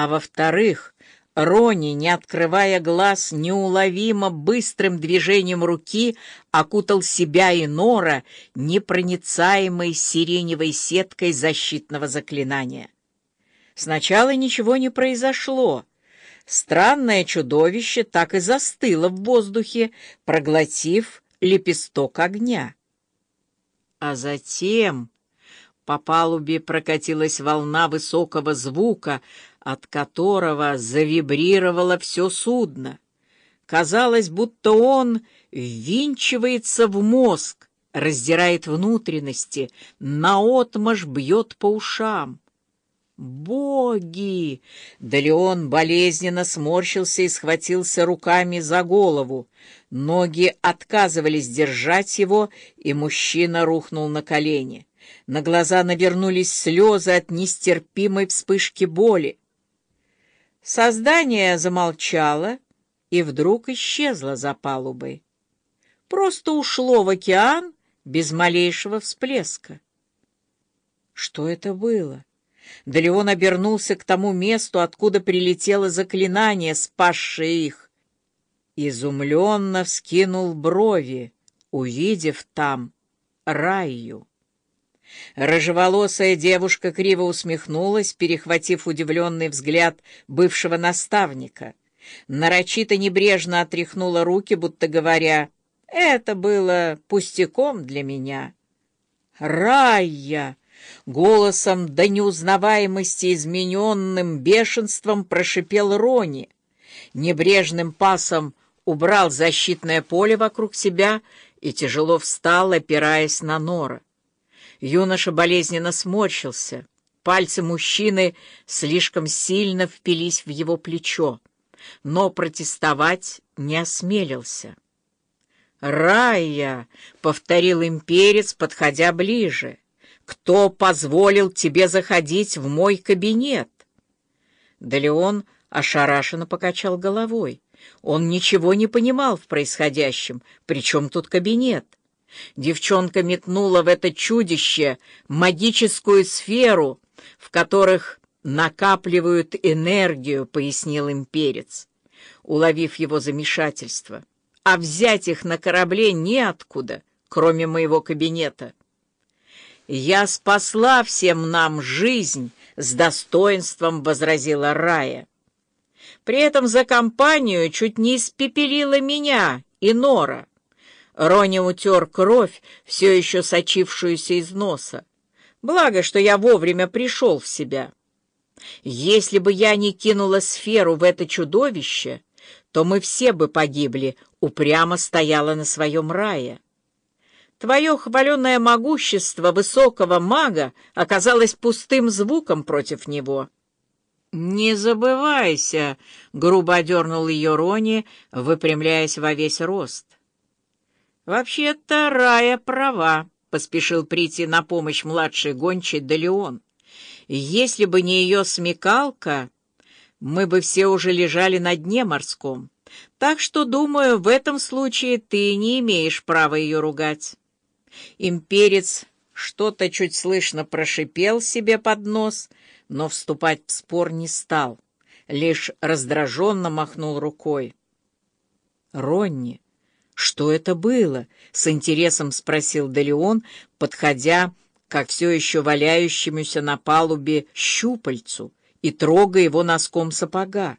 а во-вторых, Рони, не открывая глаз, неуловимо быстрым движением руки окутал себя и Нора непроницаемой сиреневой сеткой защитного заклинания. Сначала ничего не произошло. Странное чудовище так и застыло в воздухе, проглотив лепесток огня. А затем по палубе прокатилась волна высокого звука, от которого завибрировало все судно. Казалось, будто он ввинчивается в мозг, раздирает внутренности, наотмашь бьет по ушам. «Боги!» Да Леон болезненно сморщился и схватился руками за голову. Ноги отказывались держать его, и мужчина рухнул на колени. На глаза навернулись слезы от нестерпимой вспышки боли. Создание замолчало и вдруг исчезло за палубой. Просто ушло в океан без малейшего всплеска. Что это было? Да обернулся к тому месту, откуда прилетело заклинание, спасшее их. Изумленно вскинул брови, увидев там раю. Рыжеволосая девушка криво усмехнулась, перехватив удивленный взгляд бывшего наставника. Нарочито небрежно отряхнула руки, будто говоря, «Это было пустяком для меня». «Рая!» Голосом до неузнаваемости измененным бешенством прошипел Рони. Небрежным пасом убрал защитное поле вокруг себя и тяжело встал, опираясь на нора. Юноша болезненно сморщился. Пальцы мужчины слишком сильно впились в его плечо, но протестовать не осмелился. «Рая!» — повторил имперец, подходя ближе. «Кто позволил тебе заходить в мой кабинет?» Да ошарашенно покачал головой. Он ничего не понимал в происходящем, причем тут кабинет. Девчонка метнула в это чудище магическую сферу, в которых накапливают энергию, пояснил имперец, уловив его замешательство. А взять их на корабле неоткуда, кроме моего кабинета. «Я спасла всем нам жизнь», — с достоинством возразила Рая. При этом за компанию чуть не испепелила меня и Нора. Рони утер кровь, все еще сочившуюся из носа. Благо, что я вовремя пришел в себя. Если бы я не кинула сферу в это чудовище, то мы все бы погибли, упрямо стояла на своем рае. Твое хваленное могущество высокого мага оказалось пустым звуком против него. «Не забывайся!» — грубо одернул ее Рони, выпрямляясь во весь рост. «Вообще-то Рая права», — поспешил прийти на помощь младший гончий Далеон. «Если бы не ее смекалка, мы бы все уже лежали на дне морском. Так что, думаю, в этом случае ты не имеешь права ее ругать». Имперец что-то чуть слышно прошипел себе под нос, но вступать в спор не стал, лишь раздраженно махнул рукой. «Ронни!» «Что это было?» — с интересом спросил Делеон, подходя как все еще валяющемуся на палубе щупальцу и трогая его носком сапога.